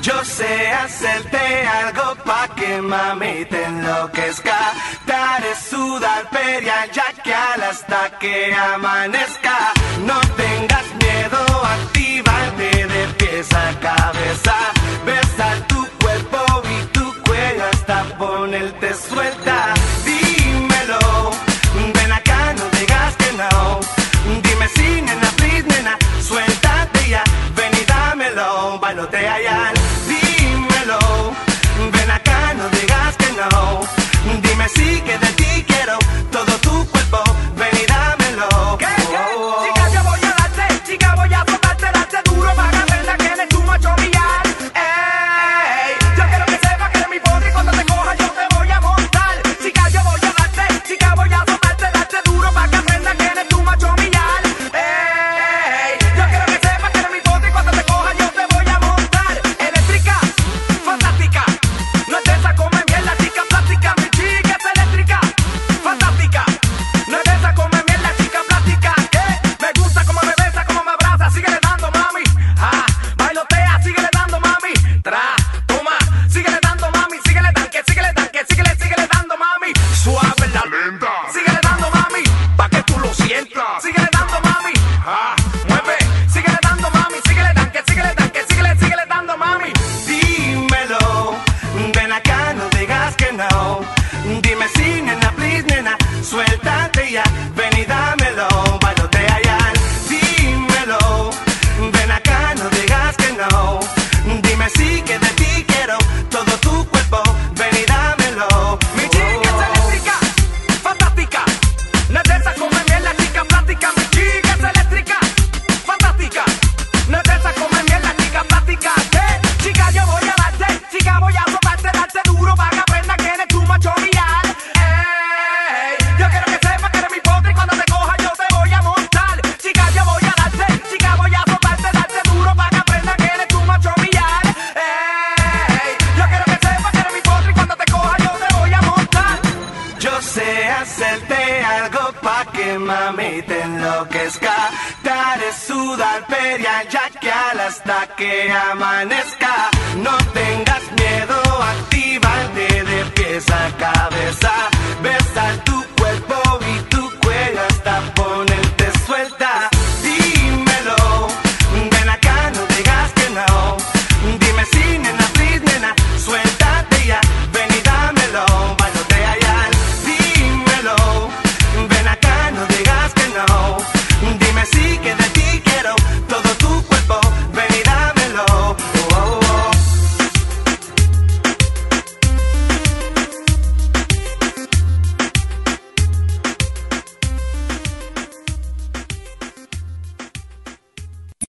Yo sé hacerte algo pa' que mami te enloquezca. Daré su arperia ya que al hasta que amanezca. bomba no te hallan. Dímelo, ven acá, no digas que no. Dime si que Yo quiero que sepa, que eres mi potre y cuando te coja yo te voy a montar. Chica yo voy a darte, chica voy a robarte, darte duro para que aprenda que le puma chor. Yo quiero que sepa, que eres mi potre y cuando te coja yo te voy a montar. Yo sé hacerte algo pa que mami te enloquezca. Daré sudar al ya que al hasta que amanezca.